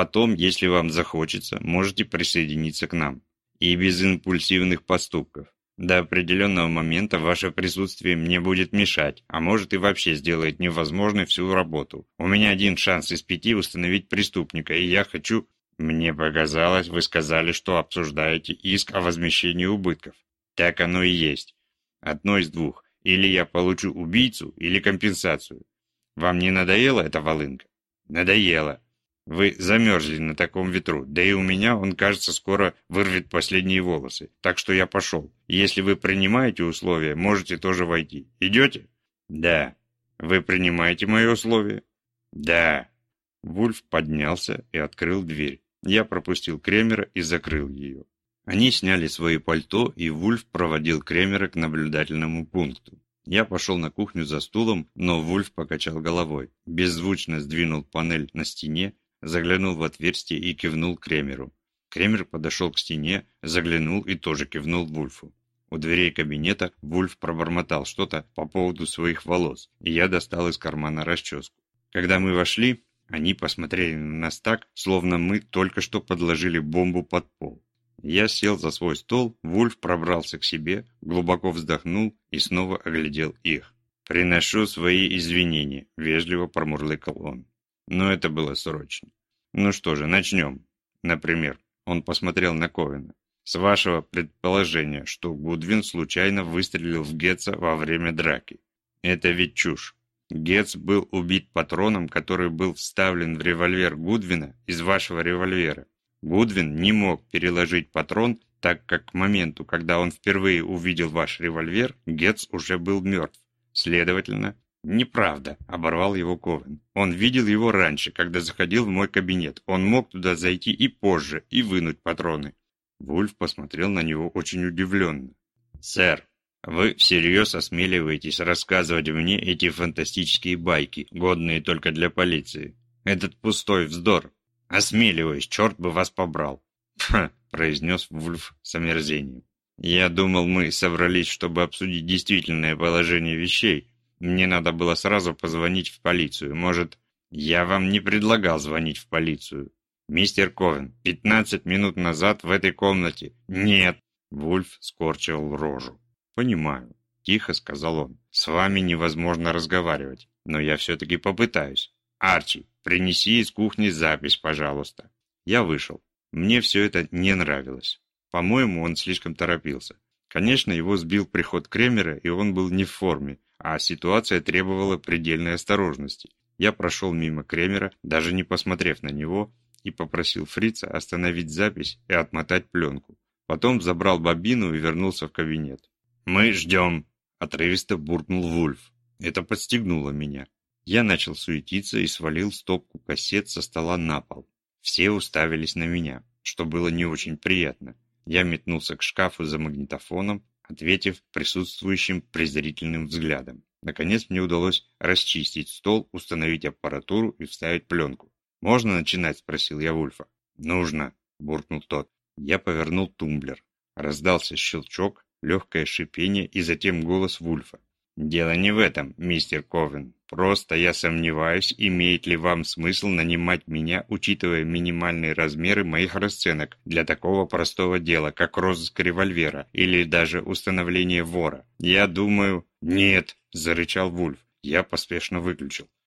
Потом, если вам захочется, можете присоединиться к нам. И без импульсивных поступков. До определенного момента ваше присутствие мне будет мешать, а может и вообще сделает невозможной всю работу. У меня один шанс из пяти установить преступника, и я хочу... Мне показалось, вы сказали, что обсуждаете иск о возмещении убытков. Так оно и есть. Одно из двух. Или я получу убийцу, или компенсацию. Вам не надоела эта волынка? Надоело. Вы замерзли на таком ветру, да и у меня он, кажется, скоро вырвет последние волосы. Так что я пошел. Если вы принимаете условия, можете тоже войти. Идете? Да. Вы принимаете мои условия? Да. Вульф поднялся и открыл дверь. Я пропустил Кремера и закрыл ее. Они сняли свои пальто, и Вульф проводил Кремера к наблюдательному пункту. Я пошел на кухню за стулом, но Вульф покачал головой, беззвучно сдвинул панель на стене, заглянул в отверстие и кивнул Кремеру. Кремер подошел к стене, заглянул и тоже кивнул Вульфу. У дверей кабинета Вульф пробормотал что-то по поводу своих волос, и я достал из кармана расческу. Когда мы вошли, они посмотрели на нас так, словно мы только что подложили бомбу под пол. Я сел за свой стол, Вульф пробрался к себе, глубоко вздохнул и снова оглядел их. «Приношу свои извинения», – вежливо промурлыкал он. Но это было срочно. Ну что же, начнем. Например, он посмотрел на Ковина. С вашего предположения, что Гудвин случайно выстрелил в Гетца во время драки. Это ведь чушь. Гетц был убит патроном, который был вставлен в револьвер Гудвина из вашего револьвера. Гудвин не мог переложить патрон, так как к моменту, когда он впервые увидел ваш револьвер, Гетц уже был мертв. Следовательно, неправда, оборвал его Ковен. Он видел его раньше, когда заходил в мой кабинет. Он мог туда зайти и позже, и вынуть патроны. Вульф посмотрел на него очень удивленно. «Сэр, вы всерьез осмеливаетесь рассказывать мне эти фантастические байки, годные только для полиции? Этот пустой вздор. Осмеливаюсь, черт бы вас побрал. Ха, произнес Вульф с омерзением. Я думал, мы собрались, чтобы обсудить действительное положение вещей. Мне надо было сразу позвонить в полицию. Может, я вам не предлагал звонить в полицию. Мистер Ковен, пятнадцать минут назад в этой комнате. Нет. Вульф скорчил рожу. «Понимаю», – тихо сказал он. «С вами невозможно разговаривать, но я все-таки попытаюсь. Арчи, принеси из кухни запись, пожалуйста». Я вышел. Мне все это не нравилось. По-моему, он слишком торопился. Конечно, его сбил приход Кремера, и он был не в форме, а ситуация требовала предельной осторожности. Я прошел мимо Кремера, даже не посмотрев на него, и попросил Фрица остановить запись и отмотать пленку. Потом забрал бобину и вернулся в кабинет. «Мы ждем», – отрывисто буркнул Вульф. Это подстегнуло меня. Я начал суетиться и свалил стопку кассет со стола на пол. Все уставились на меня, что было не очень приятно. Я метнулся к шкафу за магнитофоном, ответив присутствующим презрительным взглядом. Наконец мне удалось расчистить стол, установить аппаратуру и вставить пленку. «Можно начинать?» – спросил я Вульфа. «Нужно», – буркнул тот. Я повернул тумблер. Раздался щелчок, легкое шипение и затем голос Вульфа. «Дело не в этом, мистер Ковен. Просто я сомневаюсь, имеет ли вам смысл нанимать меня, учитывая минимальные размеры моих расценок для такого простого дела, как розыск револьвера или даже установление вора. Я думаю...» «Нет!» – зарычал Вульф. Я поспешно выключил.